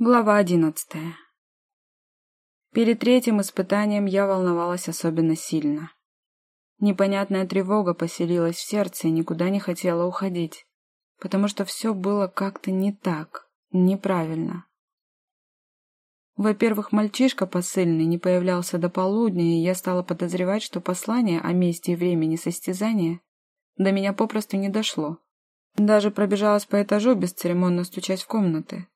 Глава одиннадцатая. Перед третьим испытанием я волновалась особенно сильно. Непонятная тревога поселилась в сердце и никуда не хотела уходить, потому что все было как-то не так, неправильно. Во-первых, мальчишка посыльный не появлялся до полудня, и я стала подозревать, что послание о месте и времени состязания до меня попросту не дошло. Даже пробежалась по этажу, бесцеремонно стучась в комнаты.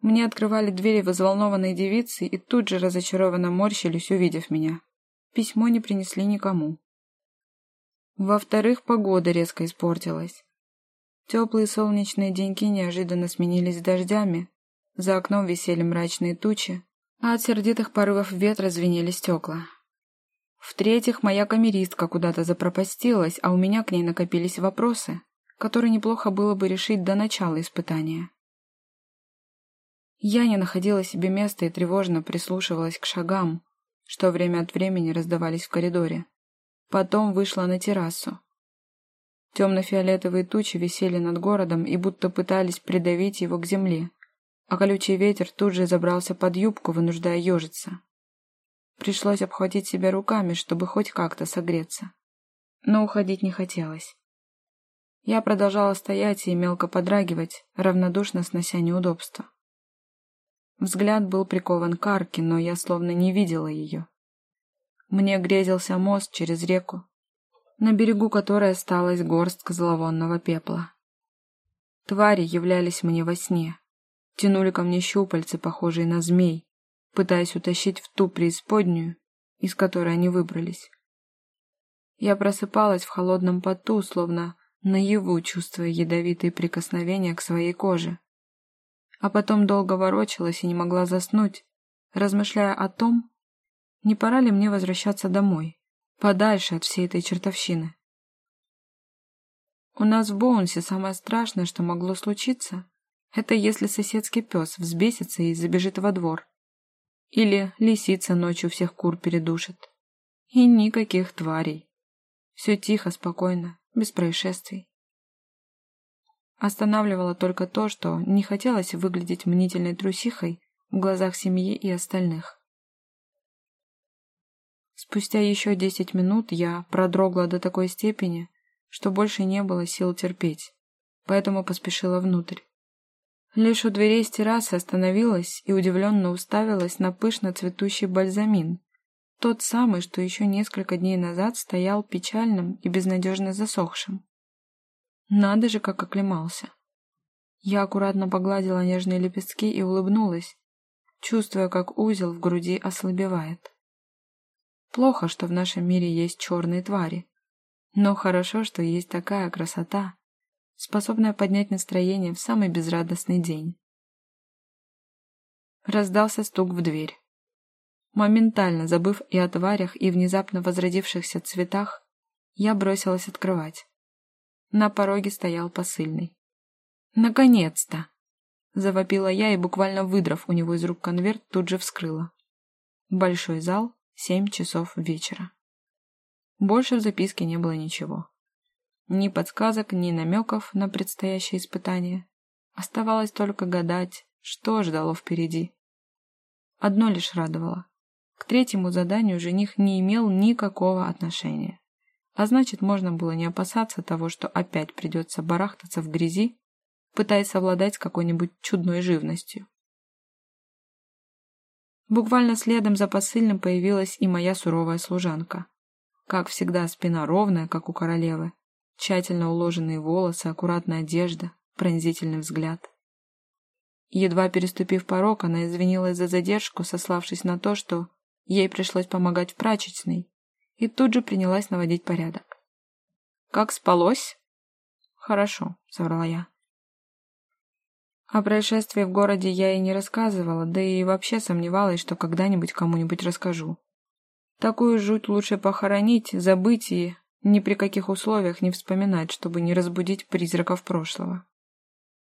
Мне открывали двери взволнованные девицы и тут же разочарованно морщились, увидев меня. Письмо не принесли никому. Во-вторых, погода резко испортилась. Теплые солнечные деньки неожиданно сменились дождями, за окном висели мрачные тучи, а от сердитых порывов ветра звенели стекла. В-третьих, моя камеристка куда-то запропастилась, а у меня к ней накопились вопросы, которые неплохо было бы решить до начала испытания. Я не находила себе места и тревожно прислушивалась к шагам, что время от времени раздавались в коридоре. Потом вышла на террасу. Темно-фиолетовые тучи висели над городом и будто пытались придавить его к земле, а колючий ветер тут же забрался под юбку, вынуждая ежиться. Пришлось обхватить себя руками, чтобы хоть как-то согреться. Но уходить не хотелось. Я продолжала стоять и мелко подрагивать, равнодушно снося неудобства. Взгляд был прикован к арке, но я словно не видела ее. Мне грезился мост через реку, на берегу которой осталась горстка зловонного пепла. Твари являлись мне во сне, тянули ко мне щупальцы, похожие на змей, пытаясь утащить в ту преисподнюю, из которой они выбрались. Я просыпалась в холодном поту, словно наяву, чувствуя ядовитые прикосновения к своей коже а потом долго ворочалась и не могла заснуть, размышляя о том, не пора ли мне возвращаться домой, подальше от всей этой чертовщины. У нас в Боунсе самое страшное, что могло случиться, это если соседский пес взбесится и забежит во двор. Или лисица ночью всех кур передушит. И никаких тварей. Все тихо, спокойно, без происшествий. Останавливало только то, что не хотелось выглядеть мнительной трусихой в глазах семьи и остальных. Спустя еще десять минут я продрогла до такой степени, что больше не было сил терпеть, поэтому поспешила внутрь. Лишь у дверей с террасы остановилась и удивленно уставилась на пышно цветущий бальзамин, тот самый, что еще несколько дней назад стоял печальным и безнадежно засохшим. Надо же, как оклемался. Я аккуратно погладила нежные лепестки и улыбнулась, чувствуя, как узел в груди ослабевает. Плохо, что в нашем мире есть черные твари, но хорошо, что есть такая красота, способная поднять настроение в самый безрадостный день. Раздался стук в дверь. Моментально забыв и о тварях, и внезапно возродившихся цветах, я бросилась открывать. На пороге стоял посыльный. «Наконец-то!» Завопила я и, буквально выдрав у него из рук конверт, тут же вскрыла. Большой зал, семь часов вечера. Больше в записке не было ничего. Ни подсказок, ни намеков на предстоящее испытание. Оставалось только гадать, что ждало впереди. Одно лишь радовало. К третьему заданию жених не имел никакого отношения. А значит, можно было не опасаться того, что опять придется барахтаться в грязи, пытаясь совладать с какой-нибудь чудной живностью. Буквально следом за посыльным появилась и моя суровая служанка. Как всегда, спина ровная, как у королевы, тщательно уложенные волосы, аккуратная одежда, пронзительный взгляд. Едва переступив порог, она извинилась за задержку, сославшись на то, что ей пришлось помогать в прачечной, и тут же принялась наводить порядок. «Как спалось?» «Хорошо», — соврала я. О происшествии в городе я и не рассказывала, да и вообще сомневалась, что когда-нибудь кому-нибудь расскажу. Такую жуть лучше похоронить, забыть и ни при каких условиях не вспоминать, чтобы не разбудить призраков прошлого.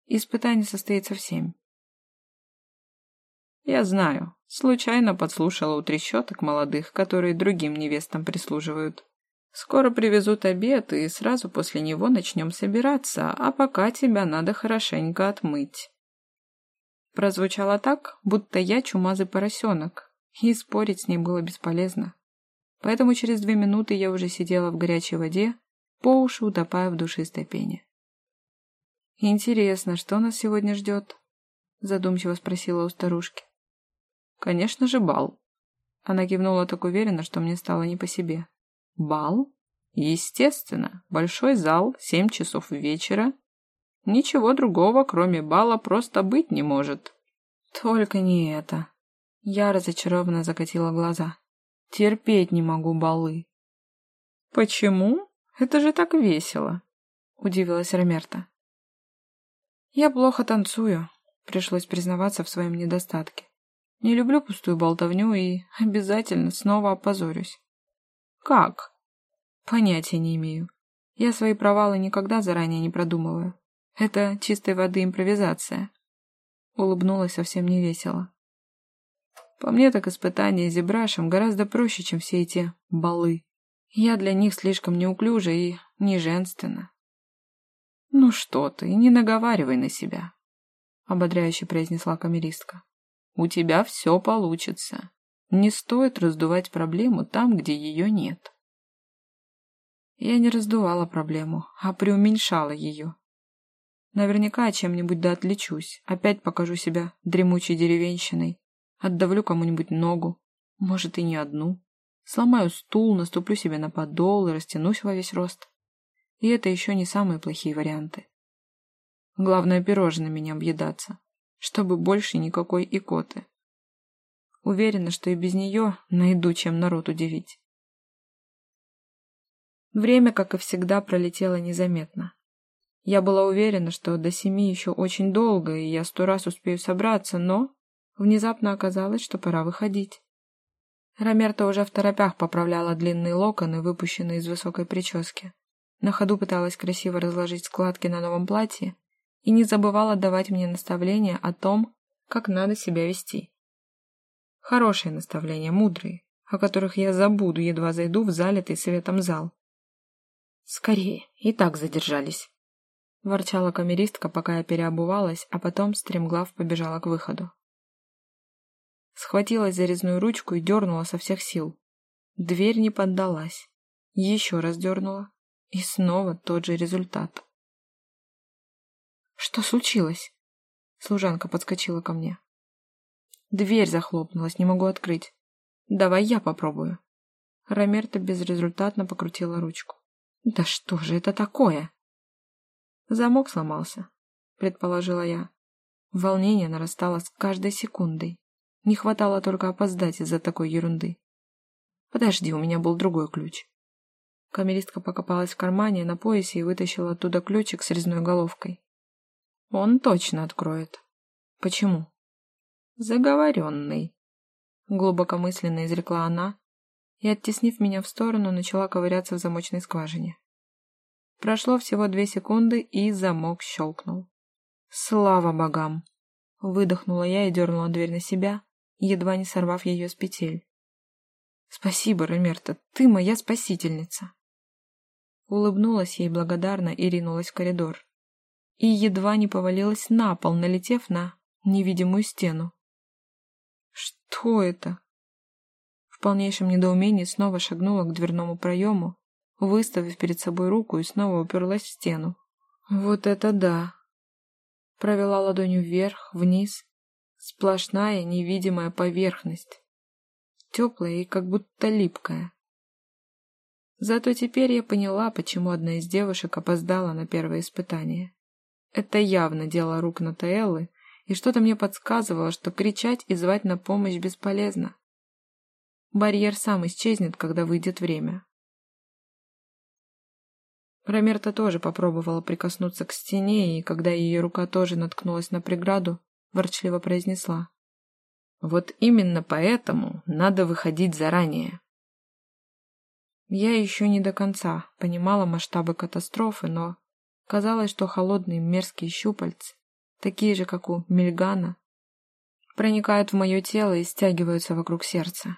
Испытание состоится в семь. Я знаю. Случайно подслушала у трещоток молодых, которые другим невестам прислуживают. Скоро привезут обед, и сразу после него начнем собираться, а пока тебя надо хорошенько отмыть. Прозвучало так, будто я чумазый поросенок, и спорить с ней было бесполезно. Поэтому через две минуты я уже сидела в горячей воде, по уши утопая в душистой пене. «Интересно, что нас сегодня ждет?» задумчиво спросила у старушки. «Конечно же, бал». Она кивнула так уверенно, что мне стало не по себе. «Бал? Естественно. Большой зал, семь часов вечера. Ничего другого, кроме бала, просто быть не может». «Только не это». Я разочарованно закатила глаза. «Терпеть не могу балы». «Почему? Это же так весело», — удивилась Ромерта. «Я плохо танцую», Пришлось признаваться в своем недостатке. Не люблю пустую болтовню и обязательно снова опозорюсь. Как? Понятия не имею. Я свои провалы никогда заранее не продумываю. Это чистой воды импровизация. Улыбнулась совсем невесело. По мне так испытание зебрашем гораздо проще, чем все эти балы. Я для них слишком неуклюжа и неженственна. Ну что ты, не наговаривай на себя ободряюще произнесла камеристка. У тебя все получится. Не стоит раздувать проблему там, где ее нет. Я не раздувала проблему, а преуменьшала ее. Наверняка чем-нибудь да отличусь, опять покажу себя дремучей деревенщиной, отдавлю кому-нибудь ногу, может и не одну, сломаю стул, наступлю себе на подол и растянусь во весь рост. И это еще не самые плохие варианты. Главное пирожными не объедаться, чтобы больше никакой икоты. Уверена, что и без нее найду, чем народ удивить. Время, как и всегда, пролетело незаметно. Я была уверена, что до семи еще очень долго, и я сто раз успею собраться, но внезапно оказалось, что пора выходить. Ромерта уже в торопях поправляла длинные локоны, выпущенные из высокой прически. На ходу пыталась красиво разложить складки на новом платье, и не забывала давать мне наставления о том, как надо себя вести. Хорошие наставления, мудрые, о которых я забуду, едва зайду в залитый светом зал. «Скорее, и так задержались», — ворчала камеристка, пока я переобувалась, а потом стремглав побежала к выходу. Схватилась за резную ручку и дернула со всех сил. Дверь не поддалась. Еще раз дернула, и снова тот же результат. «Что случилось?» Служанка подскочила ко мне. Дверь захлопнулась, не могу открыть. Давай я попробую. Ромерта безрезультатно покрутила ручку. Да что же это такое? Замок сломался, предположила я. Волнение нарастало с каждой секундой. Не хватало только опоздать из-за такой ерунды. Подожди, у меня был другой ключ. Камеристка покопалась в кармане на поясе и вытащила оттуда ключик с резной головкой. Он точно откроет. Почему? Заговоренный. Глубокомысленно изрекла она и, оттеснив меня в сторону, начала ковыряться в замочной скважине. Прошло всего две секунды, и замок щелкнул. Слава богам! Выдохнула я и дернула дверь на себя, едва не сорвав ее с петель. Спасибо, Ромерта, ты моя спасительница. Улыбнулась ей благодарно и ринулась в коридор и едва не повалилась на пол, налетев на невидимую стену. «Что это?» В полнейшем недоумении снова шагнула к дверному проему, выставив перед собой руку и снова уперлась в стену. «Вот это да!» Провела ладонью вверх, вниз. Сплошная невидимая поверхность. Теплая и как будто липкая. Зато теперь я поняла, почему одна из девушек опоздала на первое испытание. Это явно дело рук Натаэллы, и что-то мне подсказывало, что кричать и звать на помощь бесполезно. Барьер сам исчезнет, когда выйдет время. Ромерта тоже попробовала прикоснуться к стене, и когда ее рука тоже наткнулась на преграду, ворчливо произнесла. «Вот именно поэтому надо выходить заранее». Я еще не до конца понимала масштабы катастрофы, но Казалось, что холодные мерзкие щупальцы, такие же, как у Мельгана, проникают в мое тело и стягиваются вокруг сердца.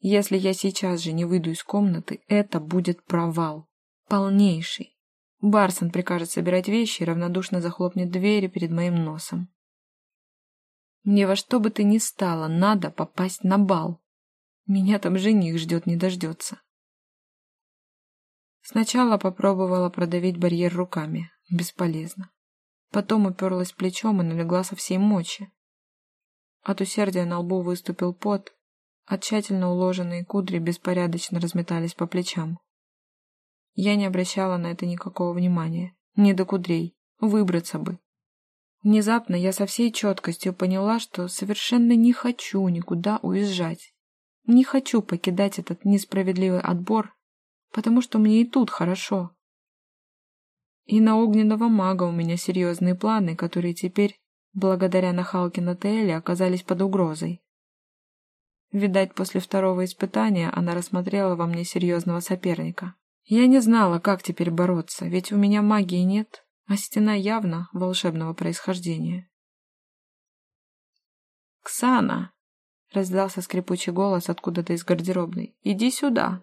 Если я сейчас же не выйду из комнаты, это будет провал. Полнейший. Барсон прикажет собирать вещи и равнодушно захлопнет двери перед моим носом. Мне во что бы то ни стало, надо попасть на бал. Меня там жених ждет, не дождется. Сначала попробовала продавить барьер руками. Бесполезно. Потом уперлась плечом и налегла со всей мочи. От усердия на лбу выступил пот, а тщательно уложенные кудри беспорядочно разметались по плечам. Я не обращала на это никакого внимания. Не до кудрей. Выбраться бы. Внезапно я со всей четкостью поняла, что совершенно не хочу никуда уезжать. Не хочу покидать этот несправедливый отбор, потому что мне и тут хорошо. И на огненного мага у меня серьезные планы, которые теперь благодаря нахалке на Теэле оказались под угрозой. Видать, после второго испытания она рассмотрела во мне серьезного соперника. Я не знала, как теперь бороться, ведь у меня магии нет, а стена явно волшебного происхождения. «Ксана!» — раздался скрипучий голос откуда-то из гардеробной. «Иди сюда!»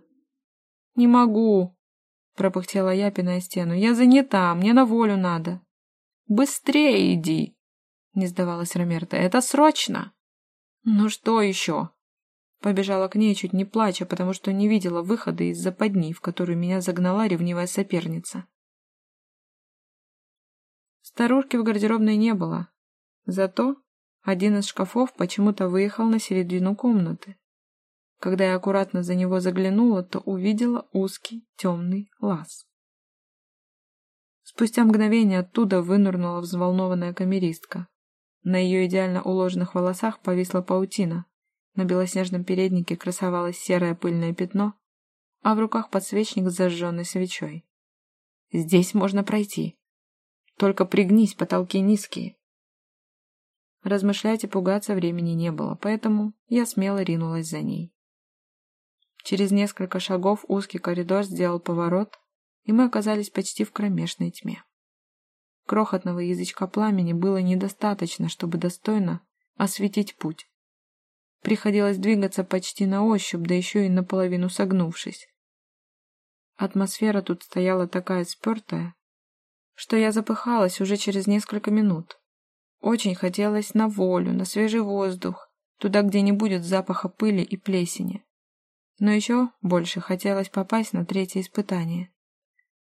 «Не могу!» — пропыхтела я, пиная стену. «Я занята, мне на волю надо!» «Быстрее иди!» Не сдавалась Ромерта. «Это срочно!» «Ну что еще?» Побежала к ней, чуть не плача, потому что не видела выхода из западни, в которую меня загнала ревнивая соперница. Старушки в гардеробной не было. Зато один из шкафов почему-то выехал на середину комнаты. Когда я аккуратно за него заглянула, то увидела узкий темный лаз. Спустя мгновение оттуда вынырнула взволнованная камеристка. На ее идеально уложенных волосах повисла паутина. На белоснежном переднике красовалось серое пыльное пятно, а в руках подсвечник с зажженной свечой. «Здесь можно пройти. Только пригнись, потолки низкие». Размышлять и пугаться времени не было, поэтому я смело ринулась за ней. Через несколько шагов узкий коридор сделал поворот, и мы оказались почти в кромешной тьме. Крохотного язычка пламени было недостаточно, чтобы достойно осветить путь. Приходилось двигаться почти на ощупь, да еще и наполовину согнувшись. Атмосфера тут стояла такая спертая, что я запыхалась уже через несколько минут. Очень хотелось на волю, на свежий воздух, туда, где не будет запаха пыли и плесени. Но еще больше хотелось попасть на третье испытание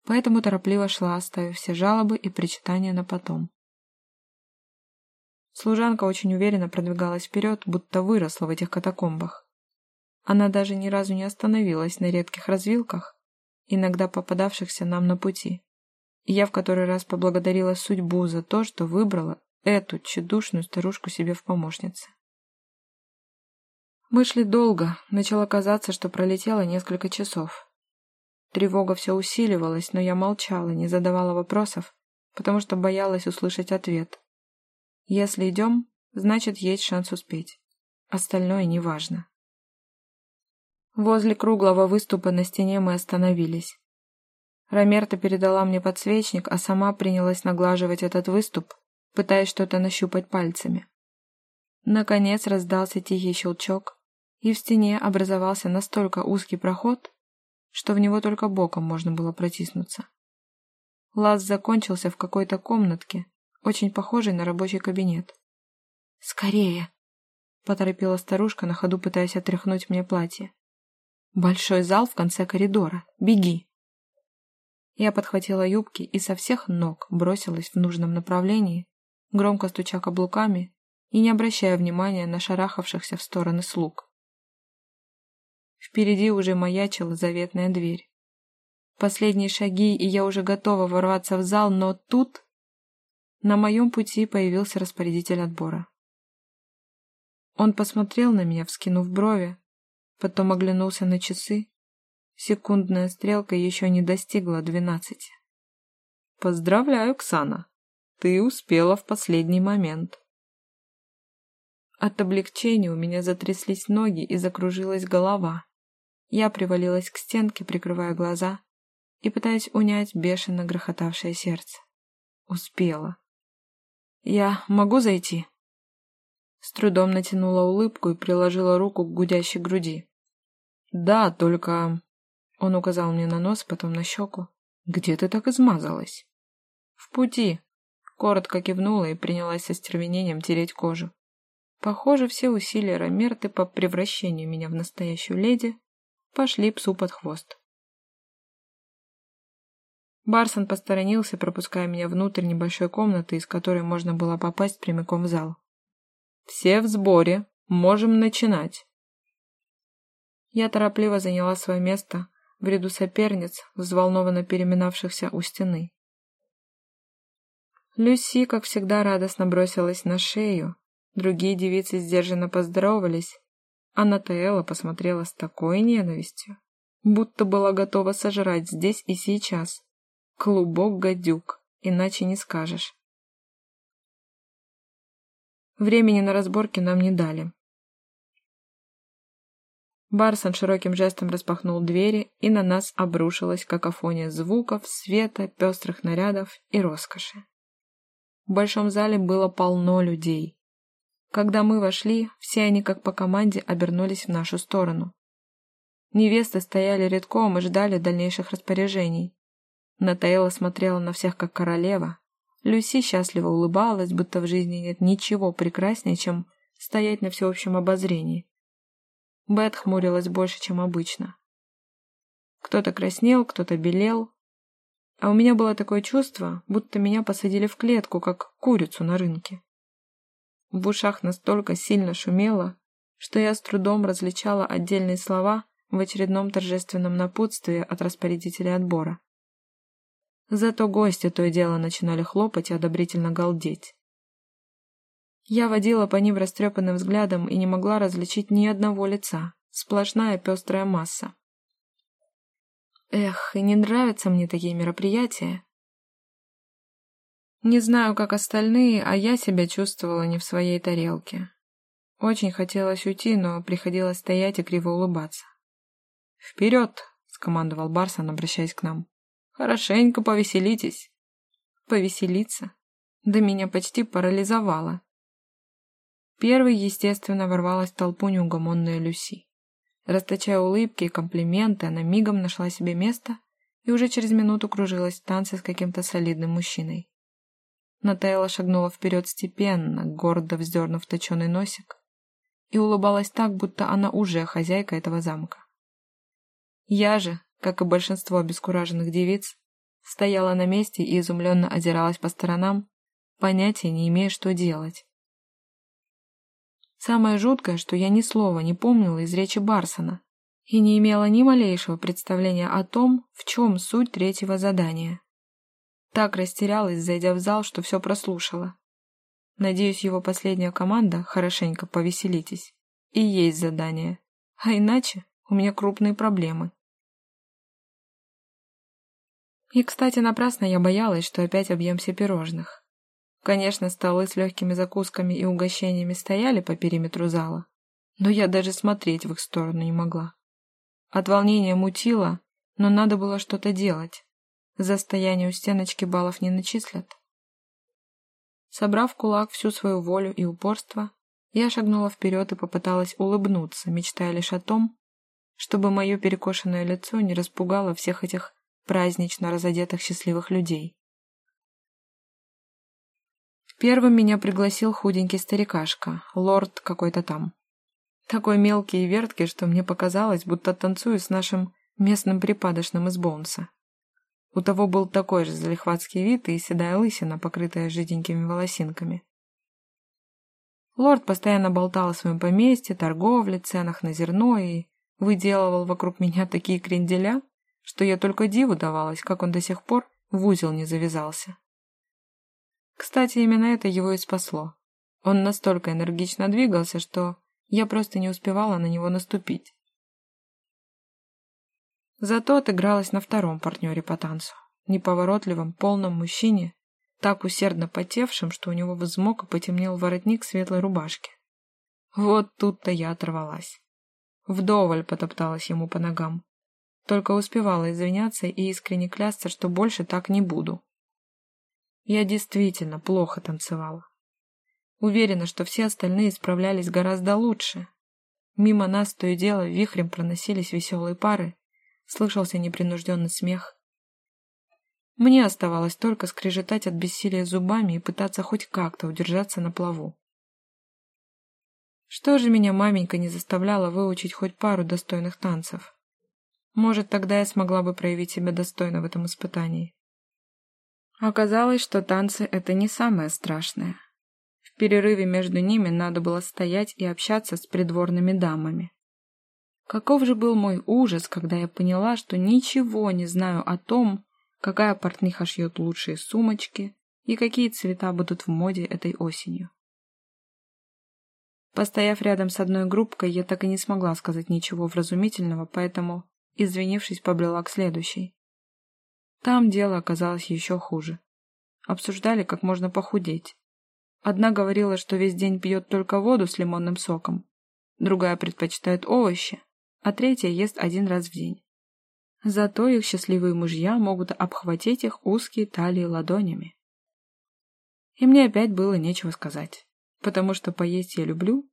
поэтому торопливо шла, оставив все жалобы и причитания на потом. Служанка очень уверенно продвигалась вперед, будто выросла в этих катакомбах. Она даже ни разу не остановилась на редких развилках, иногда попадавшихся нам на пути. И я в который раз поблагодарила судьбу за то, что выбрала эту тщедушную старушку себе в помощнице. Мы шли долго, начало казаться, что пролетело несколько часов. Тревога все усиливалась, но я молчала, не задавала вопросов, потому что боялась услышать ответ. Если идем, значит, есть шанс успеть. Остальное неважно. Возле круглого выступа на стене мы остановились. Ромерта передала мне подсвечник, а сама принялась наглаживать этот выступ, пытаясь что-то нащупать пальцами. Наконец раздался тихий щелчок, и в стене образовался настолько узкий проход, что в него только боком можно было протиснуться. Лаз закончился в какой-то комнатке, очень похожей на рабочий кабинет. «Скорее!» — поторопила старушка, на ходу пытаясь отряхнуть мне платье. «Большой зал в конце коридора. Беги!» Я подхватила юбки и со всех ног бросилась в нужном направлении, громко стуча каблуками и не обращая внимания на шарахавшихся в стороны слуг. Впереди уже маячила заветная дверь. Последние шаги, и я уже готова ворваться в зал, но тут на моем пути появился распорядитель отбора. Он посмотрел на меня, вскинув брови, потом оглянулся на часы. Секундная стрелка еще не достигла двенадцати. «Поздравляю, Ксана! Ты успела в последний момент!» От облегчения у меня затряслись ноги и закружилась голова. Я привалилась к стенке, прикрывая глаза и пытаясь унять бешено грохотавшее сердце. Успела. «Я могу зайти?» С трудом натянула улыбку и приложила руку к гудящей груди. «Да, только...» Он указал мне на нос, потом на щеку. «Где ты так измазалась?» «В пути», — коротко кивнула и принялась со стервенением тереть кожу. Похоже, все усилия Ромерты по превращению меня в настоящую леди пошли псу под хвост. Барсон посторонился, пропуская меня внутрь небольшой комнаты, из которой можно было попасть прямиком в зал. «Все в сборе. Можем начинать». Я торопливо заняла свое место в ряду соперниц, взволнованно переминавшихся у стены. Люси, как всегда, радостно бросилась на шею, другие девицы сдержанно поздоровались, а Натаэла посмотрела с такой ненавистью, будто была готова сожрать здесь и сейчас. Клубок гадюк, иначе не скажешь. Времени на разборки нам не дали. Барсон широким жестом распахнул двери, и на нас обрушилась какофония звуков, света, пестрых нарядов и роскоши. В большом зале было полно людей. Когда мы вошли, все они как по команде обернулись в нашу сторону. Невесты стояли редком и ждали дальнейших распоряжений. Натаэла смотрела на всех как королева. Люси счастливо улыбалась, будто в жизни нет ничего прекраснее, чем стоять на всеобщем обозрении. Бет хмурилась больше, чем обычно. Кто-то краснел, кто-то белел. А у меня было такое чувство, будто меня посадили в клетку, как курицу на рынке. В ушах настолько сильно шумело, что я с трудом различала отдельные слова в очередном торжественном напутствии от распорядителя отбора. Зато гости то и дело начинали хлопать и одобрительно галдеть. Я водила по ним растрепанным взглядом и не могла различить ни одного лица. Сплошная пестрая масса. Эх, и не нравятся мне такие мероприятия. Не знаю, как остальные, а я себя чувствовала не в своей тарелке. Очень хотелось уйти, но приходилось стоять и криво улыбаться. «Вперед!» — скомандовал Барсон, обращаясь к нам. Хорошенько повеселитесь. Повеселиться? Да меня почти парализовало. Первой, естественно, ворвалась в толпу неугомонная Люси. Расточая улыбки и комплименты, она мигом нашла себе место и уже через минуту кружилась в танце с каким-то солидным мужчиной. Натаэла шагнула вперед степенно, гордо вздернув точеный носик, и улыбалась так, будто она уже хозяйка этого замка. Я же, как и большинство обескураженных девиц, стояла на месте и изумленно озиралась по сторонам, понятия не имея, что делать. Самое жуткое, что я ни слова не помнила из речи Барсона и не имела ни малейшего представления о том, в чем суть третьего задания. Так растерялась, зайдя в зал, что все прослушала. Надеюсь, его последняя команда «Хорошенько повеселитесь» и есть задание, а иначе у меня крупные проблемы. И, кстати, напрасно я боялась, что опять объемся пирожных. Конечно, столы с легкими закусками и угощениями стояли по периметру зала, но я даже смотреть в их сторону не могла. От волнения мутило, но надо было что-то делать. За стояние у стеночки баллов не начислят. Собрав кулак всю свою волю и упорство, я шагнула вперед и попыталась улыбнуться, мечтая лишь о том, чтобы мое перекошенное лицо не распугало всех этих празднично разодетых счастливых людей. Первым меня пригласил худенький старикашка, лорд какой-то там. Такой мелкий и верткий, что мне показалось, будто танцую с нашим местным припадочным из Боунса. У того был такой же залихватский вид и седая лысина, покрытая жиденькими волосинками. Лорд постоянно болтал о своем поместье, торговле, ценах на зерно и выделывал вокруг меня такие кренделя, что я только диву давалась, как он до сих пор в узел не завязался. Кстати, именно это его и спасло. Он настолько энергично двигался, что я просто не успевала на него наступить. Зато отыгралась на втором партнере по танцу, неповоротливом, полном мужчине, так усердно потевшим, что у него взмок и потемнел воротник светлой рубашки. Вот тут-то я оторвалась. Вдоволь потопталась ему по ногам, только успевала извиняться и искренне клясться, что больше так не буду. Я действительно плохо танцевала. Уверена, что все остальные справлялись гораздо лучше. Мимо нас то и дело вихрем проносились веселые пары, слышался непринужденный смех. Мне оставалось только скрежетать от бессилия зубами и пытаться хоть как-то удержаться на плаву. Что же меня маменька не заставляла выучить хоть пару достойных танцев? Может, тогда я смогла бы проявить себя достойно в этом испытании. Оказалось, что танцы — это не самое страшное. В перерыве между ними надо было стоять и общаться с придворными дамами. Каков же был мой ужас, когда я поняла, что ничего не знаю о том, какая портниха шьет лучшие сумочки и какие цвета будут в моде этой осенью. Постояв рядом с одной группкой, я так и не смогла сказать ничего вразумительного, поэтому, извинившись, побрела к следующей. Там дело оказалось еще хуже. Обсуждали, как можно похудеть. Одна говорила, что весь день пьет только воду с лимонным соком, другая предпочитает овощи, а третья ест один раз в день. Зато их счастливые мужья могут обхватить их узкие талии ладонями. И мне опять было нечего сказать, потому что поесть я люблю,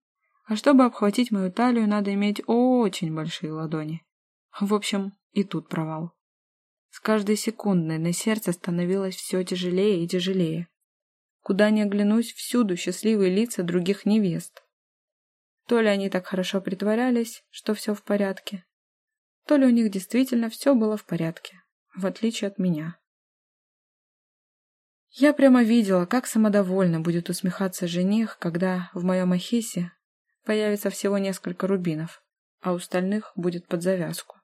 а чтобы обхватить мою талию, надо иметь очень большие ладони. В общем, и тут провал. С каждой секундой на сердце становилось все тяжелее и тяжелее. Куда ни оглянусь, всюду счастливые лица других невест. То ли они так хорошо притворялись, что все в порядке, то ли у них действительно все было в порядке, в отличие от меня. Я прямо видела, как самодовольно будет усмехаться жених, когда в моем ахисе появится всего несколько рубинов, а у остальных будет под завязку.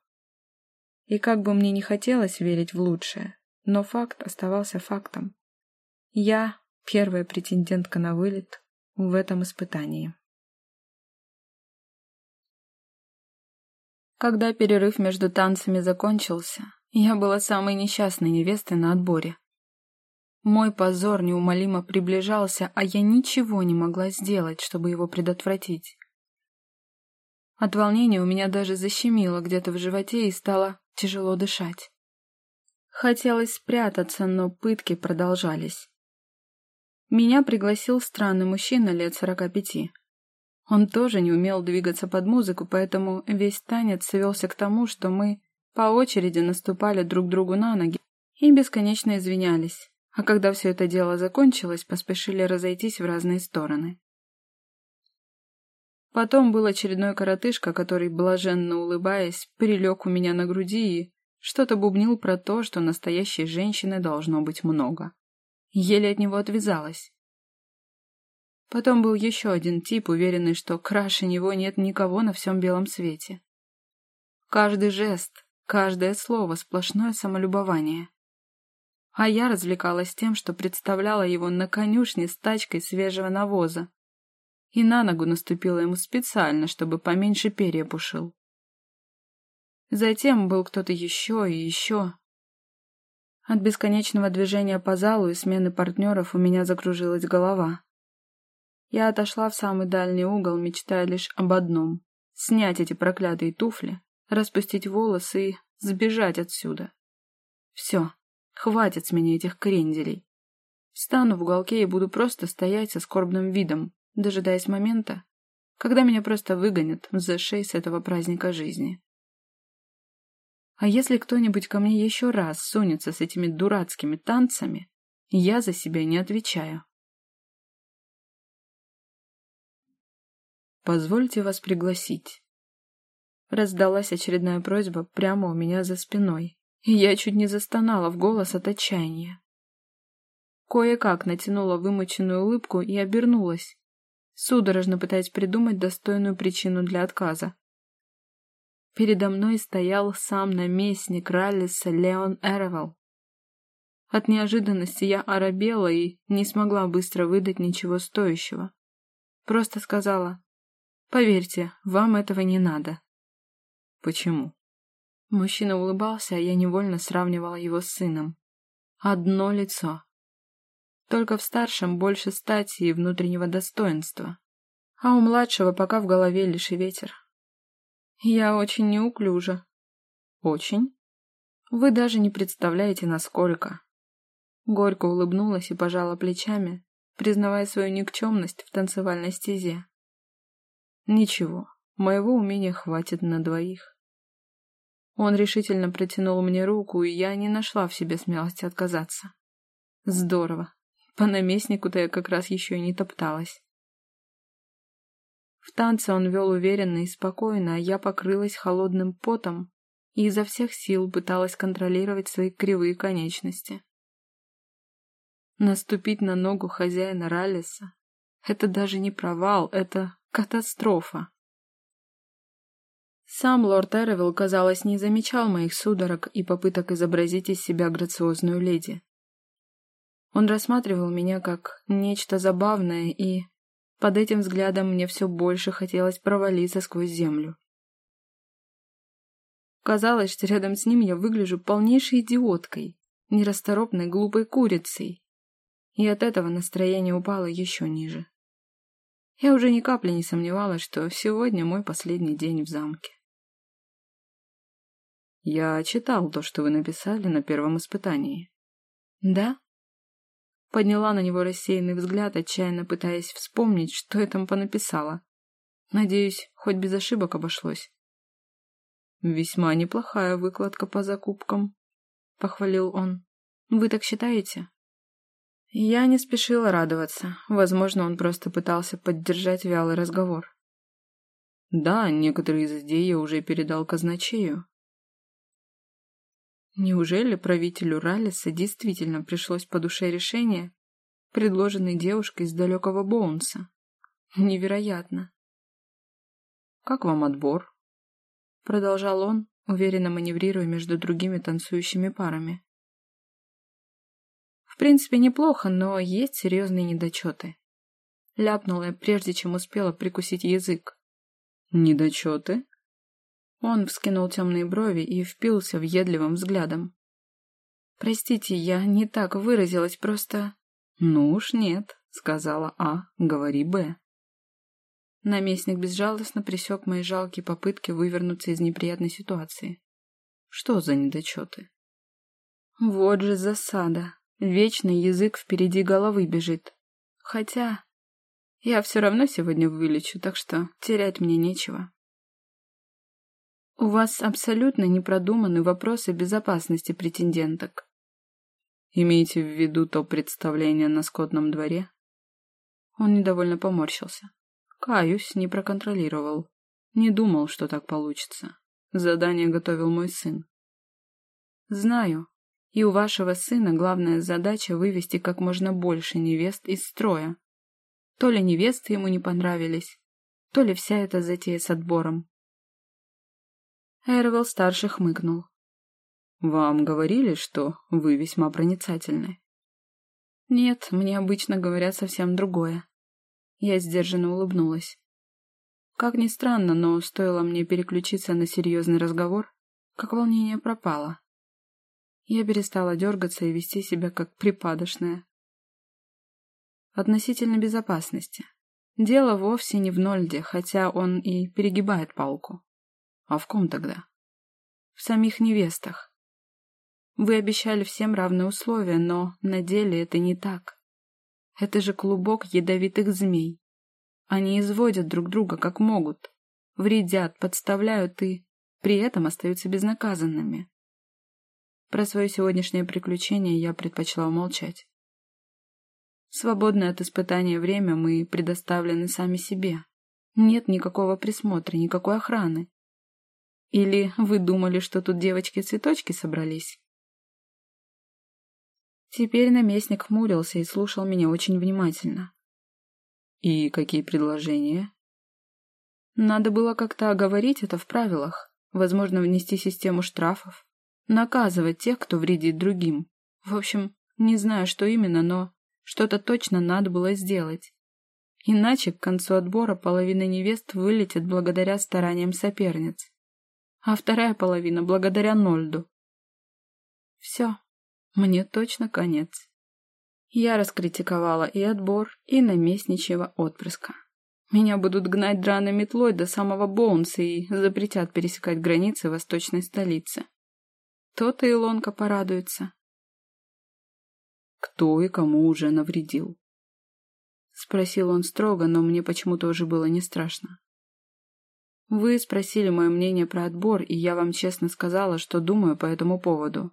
И как бы мне не хотелось верить в лучшее, но факт оставался фактом. Я первая претендентка на вылет в этом испытании. Когда перерыв между танцами закончился, я была самой несчастной невестой на отборе. Мой позор неумолимо приближался, а я ничего не могла сделать, чтобы его предотвратить. От волнения у меня даже защемило где-то в животе и стало тяжело дышать. Хотелось спрятаться, но пытки продолжались. Меня пригласил странный мужчина лет сорока пяти. Он тоже не умел двигаться под музыку, поэтому весь танец свелся к тому, что мы по очереди наступали друг другу на ноги и бесконечно извинялись, а когда все это дело закончилось, поспешили разойтись в разные стороны. Потом был очередной коротышка, который, блаженно улыбаясь, прилег у меня на груди и что-то бубнил про то, что настоящей женщины должно быть много. Еле от него отвязалась. Потом был еще один тип, уверенный, что краше него нет никого на всем белом свете. Каждый жест, каждое слово — сплошное самолюбование. А я развлекалась тем, что представляла его на конюшне с тачкой свежего навоза, и на ногу наступила ему специально, чтобы поменьше перья пушил. Затем был кто-то еще и еще. От бесконечного движения по залу и смены партнеров у меня закружилась голова. Я отошла в самый дальний угол, мечтая лишь об одном — снять эти проклятые туфли, распустить волосы и сбежать отсюда. Все, хватит с меня этих кренделей. Встану в уголке и буду просто стоять со скорбным видом, дожидаясь момента, когда меня просто выгонят за шеи с этого праздника жизни. А если кто-нибудь ко мне еще раз сунется с этими дурацкими танцами, я за себя не отвечаю. «Позвольте вас пригласить». Раздалась очередная просьба прямо у меня за спиной, и я чуть не застонала в голос от отчаяния. Кое-как натянула вымученную улыбку и обернулась, судорожно пытаясь придумать достойную причину для отказа. Передо мной стоял сам наместник Раллиса Леон Эрвел. От неожиданности я оробела и не смогла быстро выдать ничего стоящего. Просто сказала, «Поверьте, вам этого не надо». «Почему?» Мужчина улыбался, а я невольно сравнивала его с сыном. Одно лицо. Только в старшем больше стати и внутреннего достоинства. А у младшего пока в голове лишь и ветер. Я очень неуклюжа. Очень? Вы даже не представляете, насколько. Горько улыбнулась и пожала плечами, признавая свою никчемность в танцевальной стезе. Ничего, моего умения хватит на двоих. Он решительно протянул мне руку, и я не нашла в себе смелости отказаться. Здорово, по наместнику-то я как раз еще и не топталась. В танце он вел уверенно и спокойно, а я покрылась холодным потом и изо всех сил пыталась контролировать свои кривые конечности. Наступить на ногу хозяина Раллиса — это даже не провал, это катастрофа. Сам лорд Эревилл, казалось, не замечал моих судорог и попыток изобразить из себя грациозную леди. Он рассматривал меня как нечто забавное, и под этим взглядом мне все больше хотелось провалиться сквозь землю. Казалось, что рядом с ним я выгляжу полнейшей идиоткой, нерасторопной глупой курицей. И от этого настроение упало еще ниже. Я уже ни капли не сомневалась, что сегодня мой последний день в замке. Я читал то, что вы написали на первом испытании. Да? Подняла на него рассеянный взгляд, отчаянно пытаясь вспомнить, что я там понаписала. Надеюсь, хоть без ошибок обошлось. «Весьма неплохая выкладка по закупкам», — похвалил он. «Вы так считаете?» Я не спешила радоваться. Возможно, он просто пытался поддержать вялый разговор. «Да, некоторые из идей я уже передал казначею». Неужели правителю Раллиса действительно пришлось по душе решение, предложенной девушкой из далекого Боунса? Невероятно. «Как вам отбор?» Продолжал он, уверенно маневрируя между другими танцующими парами. В принципе, неплохо, но есть серьезные недочеты. Ляпнула я, прежде чем успела прикусить язык. «Недочеты?» Он вскинул темные брови и впился въедливым взглядом. «Простите, я не так выразилась, просто...» «Ну уж нет», — сказала А, — «говори Б». Наместник безжалостно пресек мои жалкие попытки вывернуться из неприятной ситуации. «Что за недочеты?» «Вот же засада. Вечный язык впереди головы бежит. Хотя я все равно сегодня вылечу, так что терять мне нечего». У вас абсолютно не продуманы вопросы безопасности претенденток. Имеете в виду то представление на скотном дворе? Он недовольно поморщился. Каюсь, не проконтролировал. Не думал, что так получится. Задание готовил мой сын. Знаю. И у вашего сына главная задача вывести как можно больше невест из строя. То ли невесты ему не понравились, то ли вся эта затея с отбором. Эрвел старший хмыкнул. «Вам говорили, что вы весьма проницательны?» «Нет, мне обычно говорят совсем другое». Я сдержанно улыбнулась. Как ни странно, но стоило мне переключиться на серьезный разговор, как волнение пропало. Я перестала дергаться и вести себя как припадочная. Относительно безопасности. Дело вовсе не в Нольде, хотя он и перегибает палку. А в ком тогда? В самих невестах. Вы обещали всем равные условия, но на деле это не так. Это же клубок ядовитых змей. Они изводят друг друга как могут, вредят, подставляют и при этом остаются безнаказанными. Про свое сегодняшнее приключение я предпочла умолчать. Свободное от испытания время мы предоставлены сами себе. Нет никакого присмотра, никакой охраны. Или вы думали, что тут девочки-цветочки собрались? Теперь наместник хмурился и слушал меня очень внимательно. И какие предложения? Надо было как-то оговорить это в правилах. Возможно, внести систему штрафов. Наказывать тех, кто вредит другим. В общем, не знаю, что именно, но что-то точно надо было сделать. Иначе к концу отбора половина невест вылетит благодаря стараниям соперниц а вторая половина благодаря Нольду. Все, мне точно конец. Я раскритиковала и отбор, и наместничьего отпрыска. Меня будут гнать драной метлой до самого Боунса и запретят пересекать границы восточной столицы. То-то и Лонка порадуется. Кто и кому уже навредил? Спросил он строго, но мне почему-то уже было не страшно. Вы спросили мое мнение про отбор, и я вам честно сказала, что думаю по этому поводу.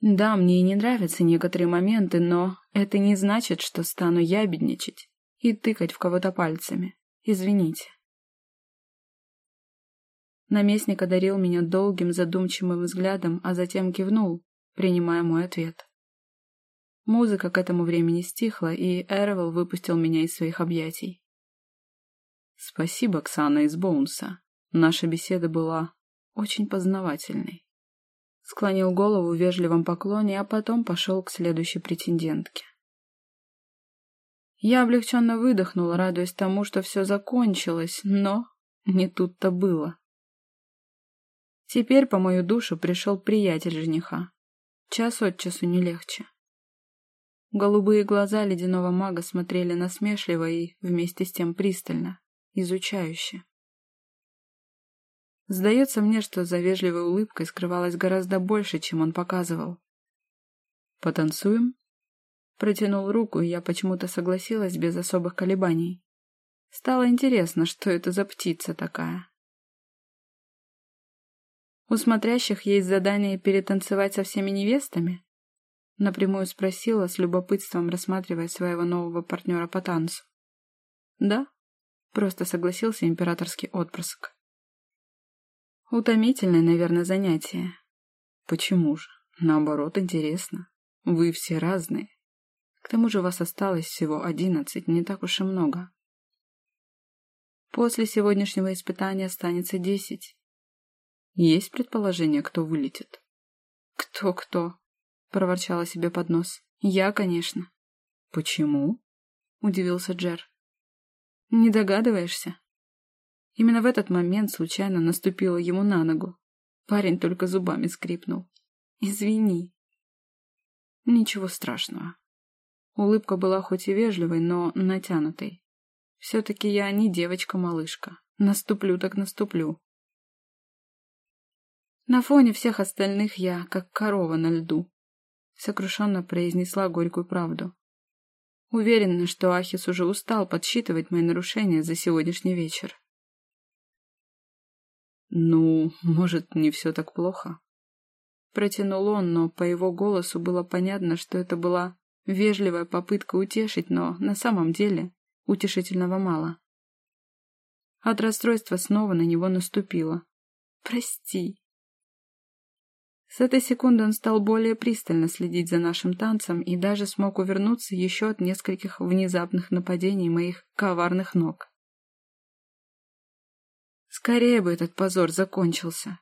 Да, мне и не нравятся некоторые моменты, но это не значит, что стану ябедничать и тыкать в кого-то пальцами. Извините. Наместник одарил меня долгим задумчивым взглядом, а затем кивнул, принимая мой ответ. Музыка к этому времени стихла, и Эрвел выпустил меня из своих объятий. «Спасибо, Ксана из Боунса. Наша беседа была очень познавательной». Склонил голову в вежливом поклоне, а потом пошел к следующей претендентке. Я облегченно выдохнула, радуясь тому, что все закончилось, но не тут-то было. Теперь по мою душу пришел приятель жениха. Час от часу не легче. Голубые глаза ледяного мага смотрели насмешливо и, вместе с тем, пристально, изучающе. Сдается мне, что за вежливой улыбкой скрывалось гораздо больше, чем он показывал. «Потанцуем?» Протянул руку, и я почему-то согласилась без особых колебаний. Стало интересно, что это за птица такая. У смотрящих есть задание перетанцевать со всеми невестами? Напрямую спросила, с любопытством рассматривая своего нового партнера по танцу. Да, просто согласился императорский отпрыск. Утомительное, наверное, занятие. Почему же? Наоборот, интересно. Вы все разные. К тому же вас осталось всего одиннадцать, не так уж и много. После сегодняшнего испытания останется десять. Есть предположение, кто вылетит? Кто-кто? Проворчала себе под нос. Я, конечно. Почему? Удивился Джер. Не догадываешься? Именно в этот момент случайно наступила ему на ногу. Парень только зубами скрипнул. Извини. Ничего страшного. Улыбка была хоть и вежливой, но натянутой. Все-таки я не девочка-малышка. Наступлю так наступлю. На фоне всех остальных я, как корова на льду. Сокрушенно произнесла горькую правду. Уверена, что Ахис уже устал подсчитывать мои нарушения за сегодняшний вечер. «Ну, может, не все так плохо?» Протянул он, но по его голосу было понятно, что это была Вежливая попытка утешить, но на самом деле утешительного мало. От расстройства снова на него наступило. «Прости». С этой секунды он стал более пристально следить за нашим танцем и даже смог увернуться еще от нескольких внезапных нападений моих коварных ног. Скорее бы этот позор закончился.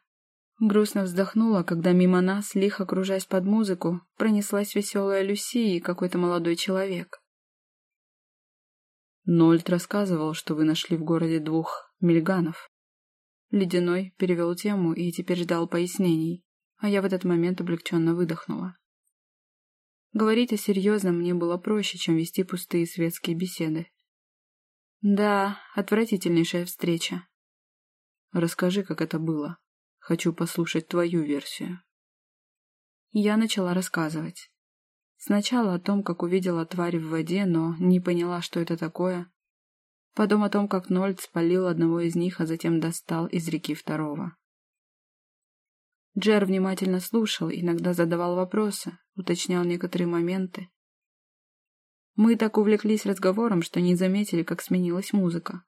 Грустно вздохнула, когда мимо нас, лихо кружась под музыку, пронеслась веселая Люси и какой-то молодой человек. Нольд рассказывал, что вы нашли в городе двух мильганов. Ледяной перевел тему и теперь ждал пояснений, а я в этот момент облегченно выдохнула. Говорить о серьезном мне было проще, чем вести пустые светские беседы. Да, отвратительнейшая встреча. Расскажи, как это было. Хочу послушать твою версию. Я начала рассказывать. Сначала о том, как увидела тварь в воде, но не поняла, что это такое. Потом о том, как Нольд спалил одного из них, а затем достал из реки второго. Джер внимательно слушал, иногда задавал вопросы, уточнял некоторые моменты. Мы так увлеклись разговором, что не заметили, как сменилась музыка.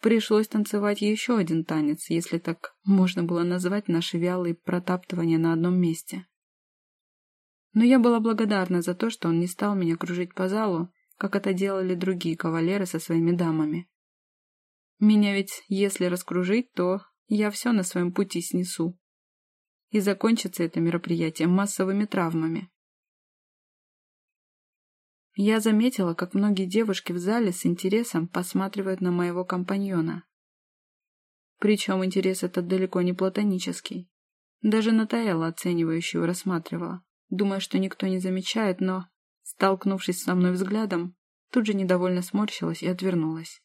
Пришлось танцевать еще один танец, если так можно было назвать наши вялые протаптывания на одном месте. Но я была благодарна за то, что он не стал меня кружить по залу, как это делали другие кавалеры со своими дамами. Меня ведь, если раскружить, то я все на своем пути снесу. И закончится это мероприятие массовыми травмами. Я заметила, как многие девушки в зале с интересом посматривают на моего компаньона. Причем интерес этот далеко не платонический. Даже Натаэла оценивающего рассматривала, думая, что никто не замечает, но, столкнувшись со мной взглядом, тут же недовольно сморщилась и отвернулась.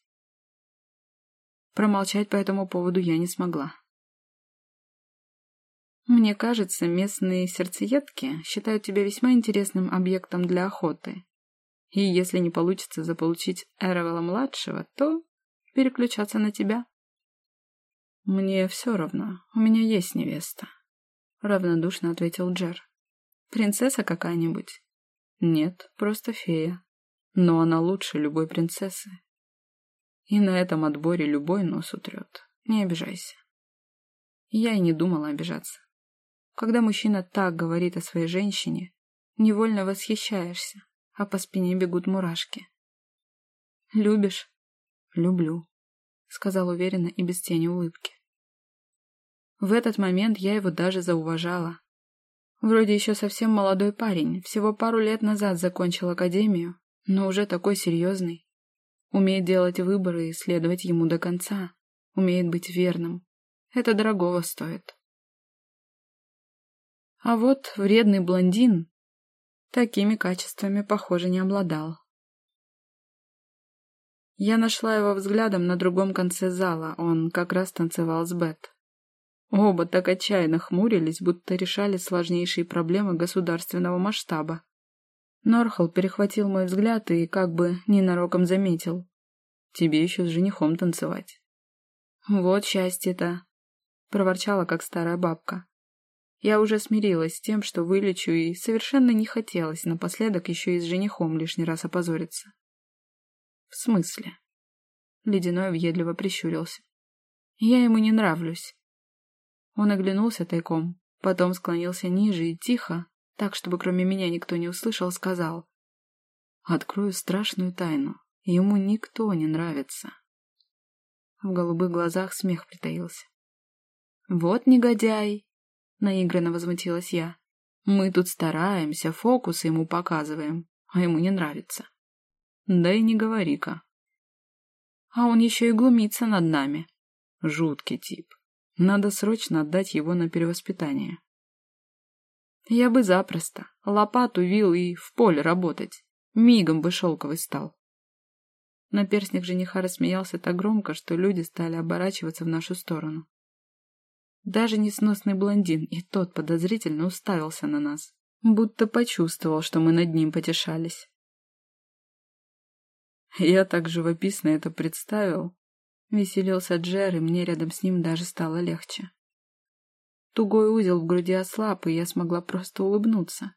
Промолчать по этому поводу я не смогла. Мне кажется, местные сердцеедки считают тебя весьма интересным объектом для охоты, и если не получится заполучить Эровела-младшего, то переключаться на тебя. Мне все равно, у меня есть невеста. Равнодушно ответил Джер. Принцесса какая-нибудь? Нет, просто фея. Но она лучше любой принцессы. И на этом отборе любой нос утрет. Не обижайся. Я и не думала обижаться. Когда мужчина так говорит о своей женщине, невольно восхищаешься, а по спине бегут мурашки. «Любишь?» «Люблю», — сказал уверенно и без тени улыбки. В этот момент я его даже зауважала. Вроде еще совсем молодой парень, всего пару лет назад закончил академию, но уже такой серьезный. Умеет делать выборы и следовать ему до конца. Умеет быть верным. Это дорогого стоит. А вот вредный блондин такими качествами, похоже, не обладал. Я нашла его взглядом на другом конце зала, он как раз танцевал с Бет. Оба так отчаянно хмурились, будто решали сложнейшие проблемы государственного масштаба. Норхол перехватил мой взгляд и как бы ненароком заметил. «Тебе еще с женихом танцевать». «Вот счастье-то!» — проворчала, как старая бабка. Я уже смирилась с тем, что вылечу, и совершенно не хотелось напоследок еще и с женихом лишний раз опозориться. «В смысле?» Ледяной въедливо прищурился. «Я ему не нравлюсь. Он оглянулся тайком, потом склонился ниже и тихо, так, чтобы кроме меня никто не услышал, сказал. «Открою страшную тайну. Ему никто не нравится». В голубых глазах смех притаился. «Вот негодяй!» — наигранно возмутилась я. «Мы тут стараемся, фокусы ему показываем, а ему не нравится». «Да и не говори-ка». «А он еще и глумится над нами». «Жуткий тип. Надо срочно отдать его на перевоспитание. Я бы запросто. Лопату вил и в поле работать. Мигом бы шелковый стал. Наперсник жениха рассмеялся так громко, что люди стали оборачиваться в нашу сторону. Даже несносный блондин и тот подозрительно уставился на нас, будто почувствовал, что мы над ним потешались. Я так живописно это представил, Веселился Джер, и мне рядом с ним даже стало легче. Тугой узел в груди ослаб, и я смогла просто улыбнуться.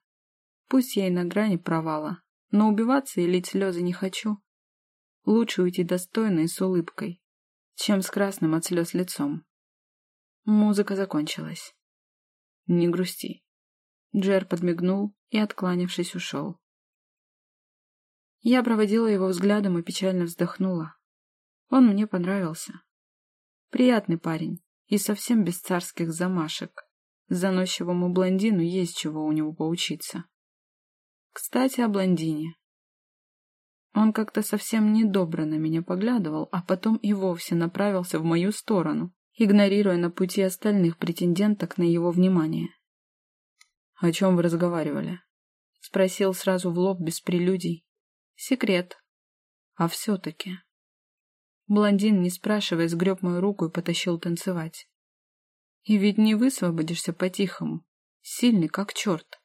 Пусть я и на грани провала, но убиваться и лить слезы не хочу. Лучше уйти достойно и с улыбкой, чем с красным от слез лицом. Музыка закончилась. Не грусти. Джер подмигнул и, откланившись, ушел. Я проводила его взглядом и печально вздохнула. Он мне понравился. Приятный парень и совсем без царских замашек. Заносчивому блондину есть чего у него поучиться. Кстати, о блондине. Он как-то совсем недобро на меня поглядывал, а потом и вовсе направился в мою сторону, игнорируя на пути остальных претенденток на его внимание. «О чем вы разговаривали?» — спросил сразу в лоб без прелюдий. «Секрет. А все-таки...» Блондин, не спрашивая, сгреб мою руку и потащил танцевать. И ведь не высвободишься по-тихому. Сильный, как черт.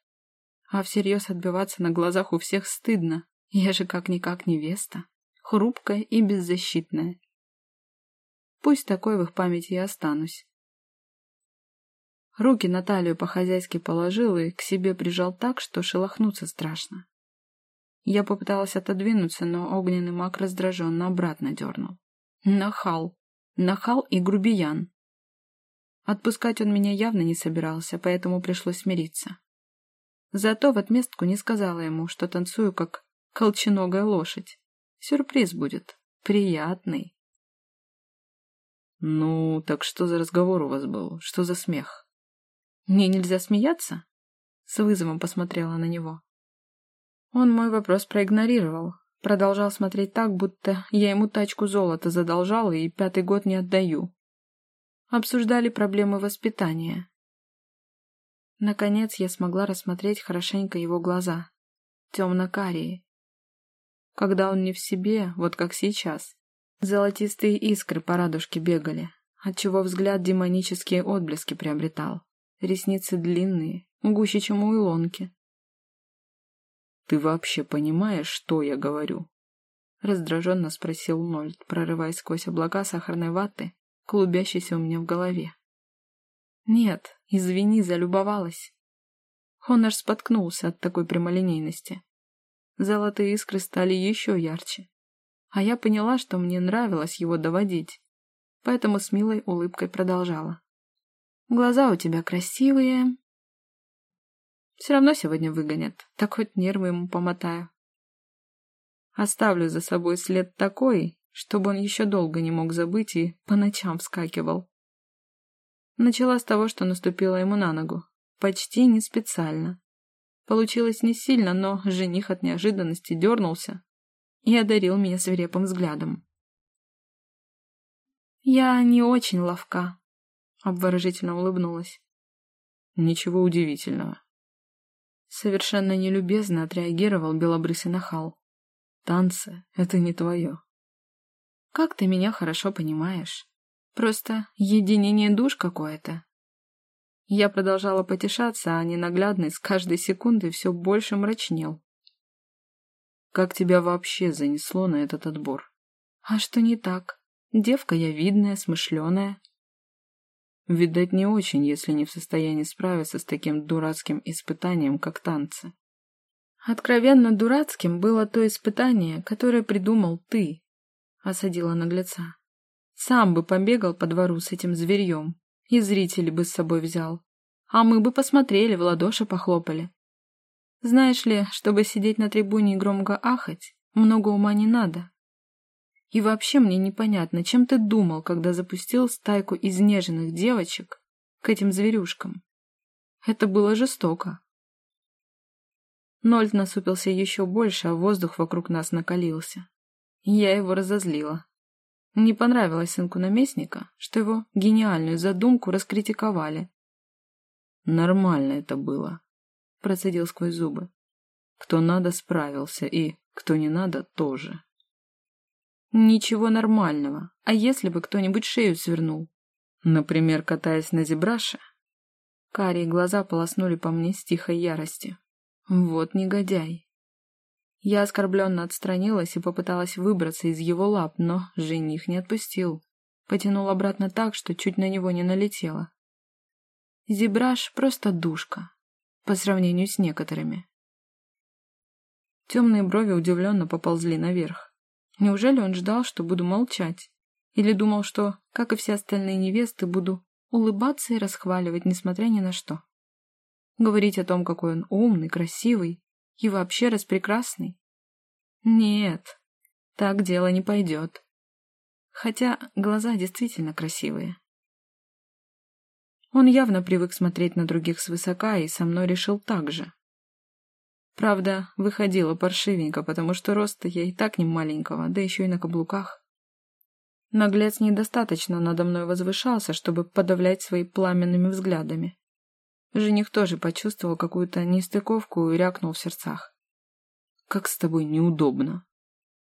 А всерьез отбиваться на глазах у всех стыдно. Я же как-никак невеста. Хрупкая и беззащитная. Пусть такой в их памяти и останусь. Руки на талию по-хозяйски положил и к себе прижал так, что шелохнуться страшно. Я попыталась отодвинуться, но огненный маг раздраженно обратно дернул. Нахал. Нахал и грубиян. Отпускать он меня явно не собирался, поэтому пришлось смириться. Зато в отместку не сказала ему, что танцую как колченогая лошадь. Сюрприз будет. Приятный. «Ну, так что за разговор у вас был? Что за смех?» «Мне нельзя смеяться?» С вызовом посмотрела на него. Он мой вопрос проигнорировал, Продолжал смотреть так, будто я ему тачку золота задолжала и пятый год не отдаю. Обсуждали проблемы воспитания. Наконец я смогла рассмотреть хорошенько его глаза. Темно-карие. Когда он не в себе, вот как сейчас, золотистые искры по радужке бегали, отчего взгляд демонические отблески приобретал. Ресницы длинные, гуще, чем у Илонки. «Ты вообще понимаешь, что я говорю?» Раздраженно спросил Нольд, прорываясь сквозь облака сахарной ваты, клубящейся у меня в голове. «Нет, извини, залюбовалась». Он аж споткнулся от такой прямолинейности. Золотые искры стали еще ярче. А я поняла, что мне нравилось его доводить, поэтому с милой улыбкой продолжала. Глаза у тебя красивые. Все равно сегодня выгонят, так хоть нервы ему помотаю. Оставлю за собой след такой, чтобы он еще долго не мог забыть и по ночам вскакивал. Начала с того, что наступила ему на ногу. Почти не специально. Получилось не сильно, но жених от неожиданности дернулся и одарил меня свирепым взглядом. «Я не очень ловка», — обворожительно улыбнулась. «Ничего удивительного». Совершенно нелюбезно отреагировал белобрысый нахал. «Танцы — это не твое». «Как ты меня хорошо понимаешь. Просто единение душ какое-то». Я продолжала потешаться, а ненаглядный с каждой секундой все больше мрачнел. «Как тебя вообще занесло на этот отбор?» «А что не так?» Девка я видная, смышленая. Видать, не очень, если не в состоянии справиться с таким дурацким испытанием, как танцы. Откровенно дурацким было то испытание, которое придумал ты, — осадила наглеца. Сам бы побегал по двору с этим зверьем, и зрители бы с собой взял. А мы бы посмотрели, в ладоши похлопали. Знаешь ли, чтобы сидеть на трибуне и громко ахать, много ума не надо. И вообще мне непонятно, чем ты думал, когда запустил стайку изнеженных девочек к этим зверюшкам. Это было жестоко. Нольд насупился еще больше, а воздух вокруг нас накалился. Я его разозлила. Не понравилось сынку наместника, что его гениальную задумку раскритиковали. «Нормально это было», — процедил сквозь зубы. «Кто надо, справился, и кто не надо, тоже». Ничего нормального. А если бы кто-нибудь шею свернул? Например, катаясь на зебраше? Карие глаза полоснули по мне с тихой яростью. Вот негодяй. Я оскорбленно отстранилась и попыталась выбраться из его лап, но жених не отпустил. Потянул обратно так, что чуть на него не налетела. Зебраш просто душка, по сравнению с некоторыми. Темные брови удивленно поползли наверх. Неужели он ждал, что буду молчать? Или думал, что, как и все остальные невесты, буду улыбаться и расхваливать, несмотря ни на что? Говорить о том, какой он умный, красивый и вообще распрекрасный? Нет, так дело не пойдет. Хотя глаза действительно красивые. Он явно привык смотреть на других свысока и со мной решил так же. Правда, выходила паршивенько, потому что роста я и так не маленького, да еще и на каблуках. Наглец недостаточно надо мной возвышался, чтобы подавлять свои пламенными взглядами. Жених тоже почувствовал какую-то нестыковку и рякнул в сердцах. «Как с тобой неудобно!»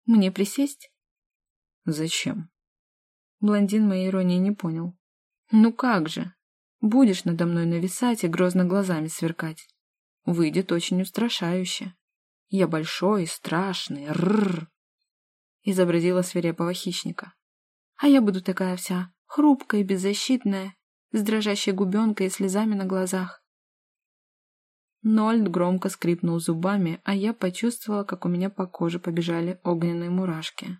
«Мне присесть?» «Зачем?» Блондин моей иронии не понял. «Ну как же? Будешь надо мной нависать и грозно глазами сверкать выйдет очень устрашающе. Я большой страшный, рррр. Изобразила свирепого хищника. А я буду такая вся, хрупкая беззащитная, с дрожащей губенкой и слезами на глазах. Нольд громко скрипнул зубами, а я почувствовала, как у меня по коже побежали огненные мурашки.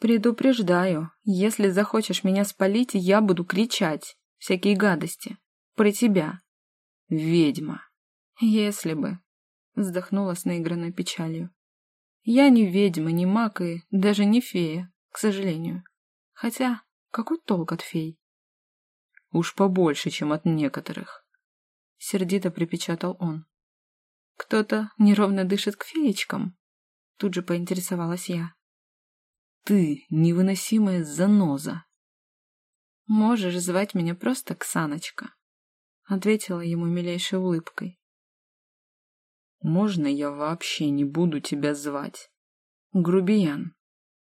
«Предупреждаю, если захочешь меня спалить, я буду кричать. Всякие гадости. Про тебя. Ведьма!» «Если бы...» — вздохнула с наигранной печалью. «Я не ведьма, не маг и даже не фея, к сожалению. Хотя, какой толк от фей?» «Уж побольше, чем от некоторых», — сердито припечатал он. «Кто-то неровно дышит к феечкам?» Тут же поинтересовалась я. «Ты невыносимая заноза!» «Можешь звать меня просто Ксаночка», — ответила ему милейшей улыбкой. Можно я вообще не буду тебя звать? Грубиян.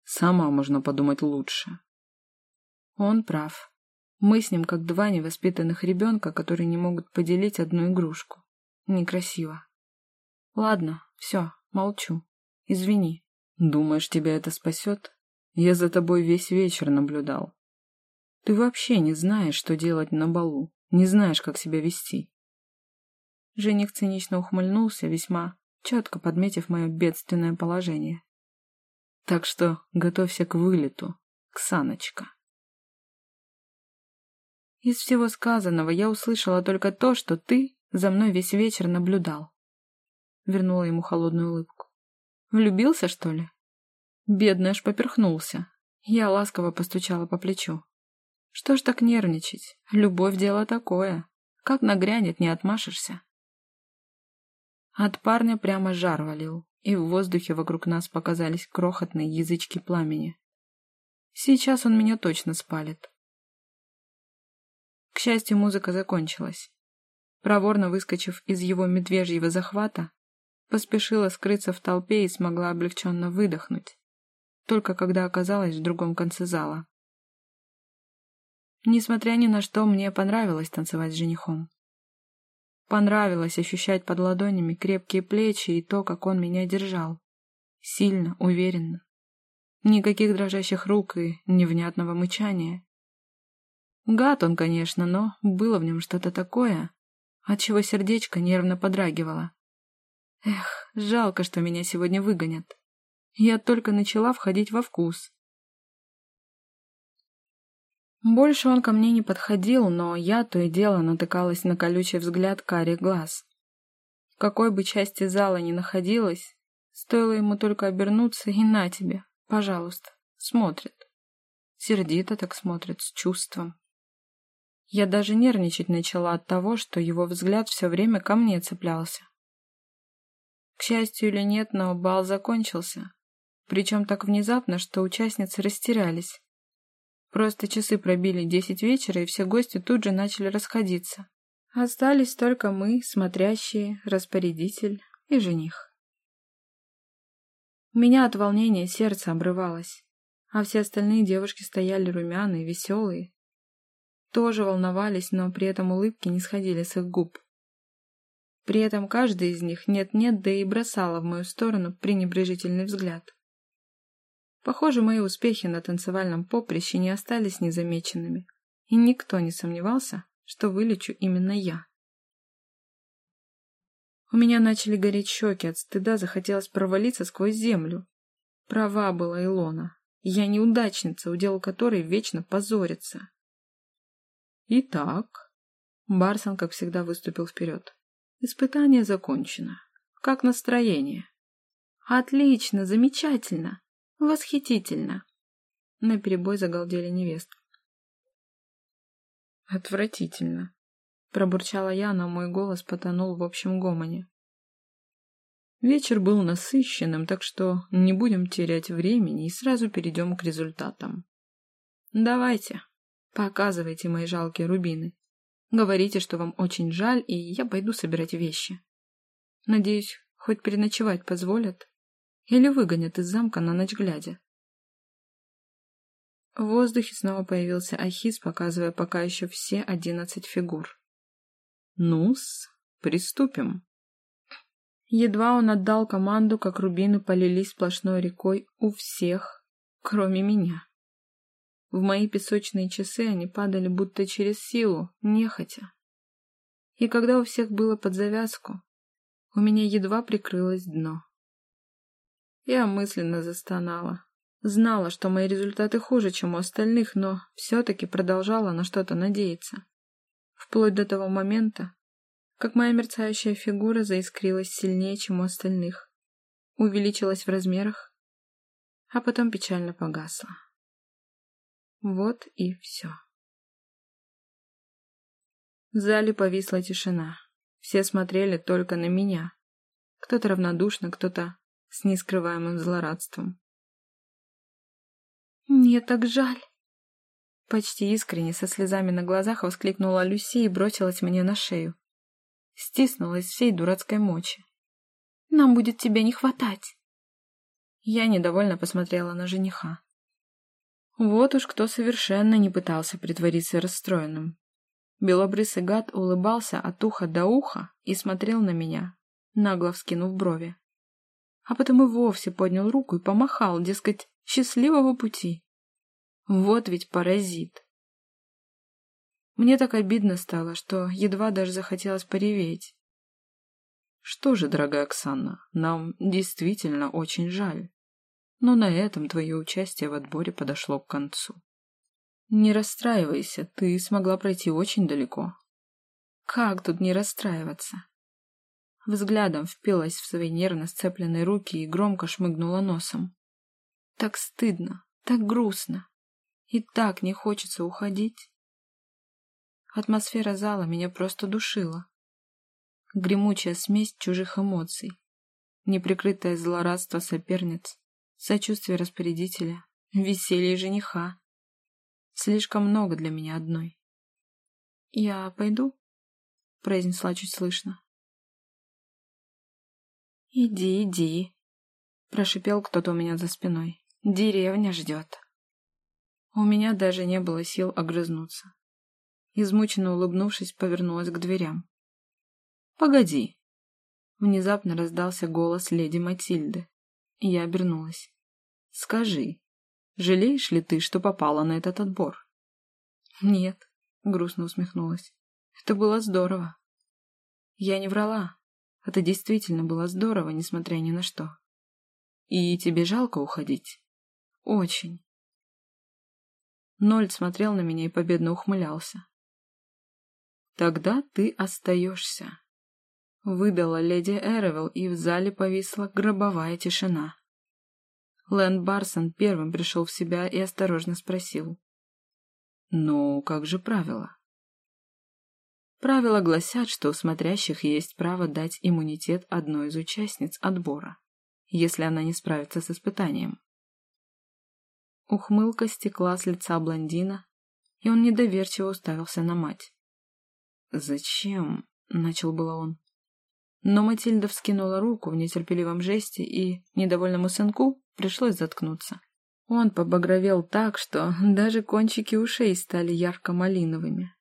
Сама можно подумать лучше. Он прав. Мы с ним как два невоспитанных ребенка, которые не могут поделить одну игрушку. Некрасиво. Ладно, все, молчу. Извини. Думаешь, тебя это спасет? Я за тобой весь вечер наблюдал. Ты вообще не знаешь, что делать на балу, не знаешь, как себя вести. Жених цинично ухмыльнулся, весьма четко подметив мое бедственное положение. Так что готовься к вылету, Ксаночка. Из всего сказанного я услышала только то, что ты за мной весь вечер наблюдал. Вернула ему холодную улыбку. Влюбился, что ли? Бедный аж поперхнулся. Я ласково постучала по плечу. Что ж так нервничать? Любовь дело такое. Как нагрянет, не отмашешься. От парня прямо жар валил, и в воздухе вокруг нас показались крохотные язычки пламени. Сейчас он меня точно спалит. К счастью, музыка закончилась. Проворно выскочив из его медвежьего захвата, поспешила скрыться в толпе и смогла облегченно выдохнуть, только когда оказалась в другом конце зала. Несмотря ни на что, мне понравилось танцевать с женихом. Понравилось ощущать под ладонями крепкие плечи и то, как он меня держал. Сильно, уверенно. Никаких дрожащих рук и невнятного мычания. Гад он, конечно, но было в нем что-то такое, отчего сердечко нервно подрагивало. Эх, жалко, что меня сегодня выгонят. Я только начала входить во вкус. Больше он ко мне не подходил, но я то и дело натыкалась на колючий взгляд карих глаз. В какой бы части зала ни находилась, стоило ему только обернуться и на тебе, пожалуйста, смотрит. Сердито так смотрит, с чувством. Я даже нервничать начала от того, что его взгляд все время ко мне цеплялся. К счастью или нет, но бал закончился. Причем так внезапно, что участницы растерялись. Просто часы пробили десять вечера, и все гости тут же начали расходиться. Остались только мы, смотрящие, распорядитель и жених. У меня от волнения сердце обрывалось, а все остальные девушки стояли румяные, веселые, тоже волновались, но при этом улыбки не сходили с их губ. При этом каждый из них нет-нет, да и бросала в мою сторону пренебрежительный взгляд. Похоже, мои успехи на танцевальном поприще не остались незамеченными, и никто не сомневался, что вылечу именно я. У меня начали гореть щеки, от стыда захотелось провалиться сквозь землю. Права была Илона. Я неудачница, удел которой вечно позорится. Итак, Барсон, как всегда, выступил вперед. Испытание закончено. Как настроение? Отлично, замечательно, восхитительно. На перебой загалдели невестки. Отвратительно. Пробурчала я, но мой голос потонул в общем гомоне. Вечер был насыщенным, так что не будем терять времени и сразу перейдем к результатам. Давайте, Показывайте мои жалкие рубины. Говорите, что вам очень жаль, и я пойду собирать вещи. Надеюсь, хоть переночевать позволят? Или выгонят из замка на ночь глядя? В воздухе снова появился Ахис, показывая пока еще все одиннадцать фигур. Ну-с, приступим. Едва он отдал команду, как рубины полились сплошной рекой у всех, кроме меня. В мои песочные часы они падали будто через силу, нехотя. И когда у всех было под завязку, у меня едва прикрылось дно. Я мысленно застонала. Знала, что мои результаты хуже, чем у остальных, но все-таки продолжала на что-то надеяться. Вплоть до того момента, как моя мерцающая фигура заискрилась сильнее, чем у остальных, увеличилась в размерах, а потом печально погасла. Вот и все. В зале повисла тишина. Все смотрели только на меня. Кто-то равнодушно, кто-то с нескрываемым злорадством. «Мне так жаль!» Почти искренне, со слезами на глазах, воскликнула Люси и бросилась мне на шею. Стиснулась всей дурацкой мочи. «Нам будет тебя не хватать!» Я недовольно посмотрела на жениха. Вот уж кто совершенно не пытался притвориться расстроенным. Белобрысый гад улыбался от уха до уха и смотрел на меня, нагло вскинув брови. А потом и вовсе поднял руку и помахал, дескать, счастливого пути. Вот ведь паразит. Мне так обидно стало, что едва даже захотелось пореветь. Что же, дорогая Оксана, нам действительно очень жаль но на этом твое участие в отборе подошло к концу. Не расстраивайся, ты смогла пройти очень далеко. Как тут не расстраиваться? Взглядом впилась в свои нервно сцепленные руки и громко шмыгнула носом. Так стыдно, так грустно. И так не хочется уходить. Атмосфера зала меня просто душила. Гремучая смесь чужих эмоций, неприкрытое злорадство соперниц, сочувствие распорядителя, веселье жениха. Слишком много для меня одной. «Я пойду?» — произнесла чуть слышно. «Иди, иди», — прошипел кто-то у меня за спиной. «Деревня ждет». У меня даже не было сил огрызнуться. Измученно улыбнувшись, повернулась к дверям. «Погоди!» Внезапно раздался голос леди Матильды. Я обернулась. «Скажи, жалеешь ли ты, что попала на этот отбор?» «Нет», — грустно усмехнулась. «Это было здорово». Я не врала. Это действительно было здорово, несмотря ни на что. «И тебе жалко уходить?» «Очень». Нольд смотрел на меня и победно ухмылялся. «Тогда ты остаешься», — выдала леди Эревел, и в зале повисла гробовая тишина. Лэнд Барсон первым пришел в себя и осторожно спросил. «Ну, как же правила?» Правила гласят, что у смотрящих есть право дать иммунитет одной из участниц отбора, если она не справится с испытанием. Ухмылка стекла с лица блондина, и он недоверчиво уставился на мать. «Зачем?» — начал было он. Но Матильда вскинула руку в нетерпеливом жесте, и недовольному сынку пришлось заткнуться. Он побагровел так, что даже кончики ушей стали ярко-малиновыми.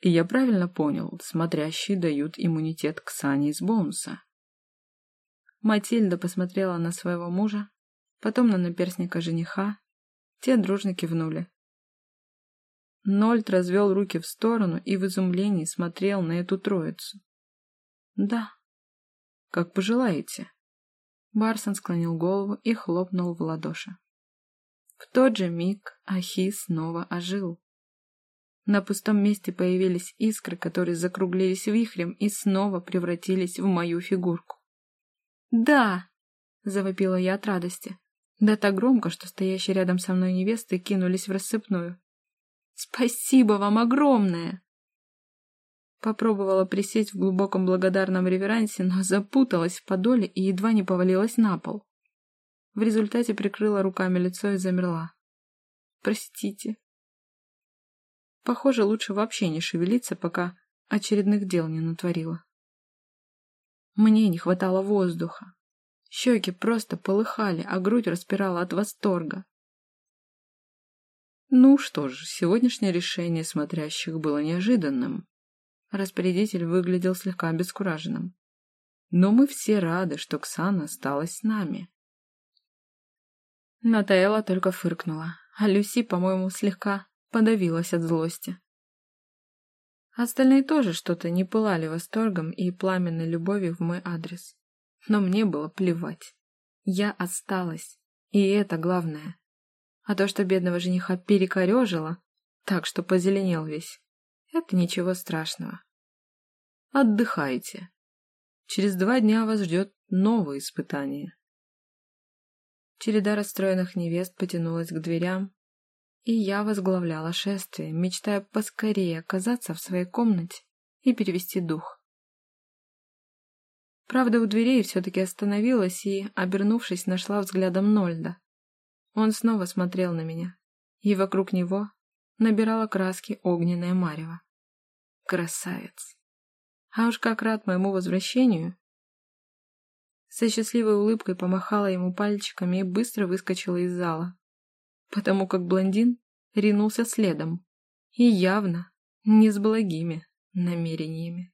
Я правильно понял, смотрящие дают иммунитет к Сане из Боунса. Матильда посмотрела на своего мужа, потом на наперсника жениха. Те дружно кивнули. Нольд развел руки в сторону и в изумлении смотрел на эту троицу. «Да». «Как пожелаете». Барсон склонил голову и хлопнул в ладоши. В тот же миг Ахи снова ожил. На пустом месте появились искры, которые закруглились вихрем и снова превратились в мою фигурку. «Да!» — завопила я от радости. Да так громко, что стоящие рядом со мной невесты кинулись в рассыпную. «Спасибо вам огромное!» Попробовала присесть в глубоком благодарном реверансе, но запуталась в подоле и едва не повалилась на пол. В результате прикрыла руками лицо и замерла. «Простите». Похоже, лучше вообще не шевелиться, пока очередных дел не натворила. Мне не хватало воздуха. Щеки просто полыхали, а грудь распирала от восторга. Ну что ж, сегодняшнее решение смотрящих было неожиданным. Распорядитель выглядел слегка обескураженным. Но мы все рады, что Ксана осталась с нами. Натаэла только фыркнула, а Люси, по-моему, слегка подавилась от злости. Остальные тоже что-то не пылали восторгом и пламенной любовью в мой адрес. Но мне было плевать. Я осталась, и это главное. А то, что бедного жениха перекорежило, так что позеленел весь, это ничего страшного. Отдыхайте. Через два дня вас ждет новое испытание. Череда расстроенных невест потянулась к дверям, и я возглавляла шествие, мечтая поскорее оказаться в своей комнате и перевести дух. Правда, у дверей все-таки остановилась и, обернувшись, нашла взглядом Нольда. Он снова смотрел на меня, и вокруг него набирала краски огненная марево. Красавец! А уж как рад моему возвращению! Со счастливой улыбкой помахала ему пальчиками и быстро выскочила из зала, потому как блондин ринулся следом, и явно не с благими намерениями.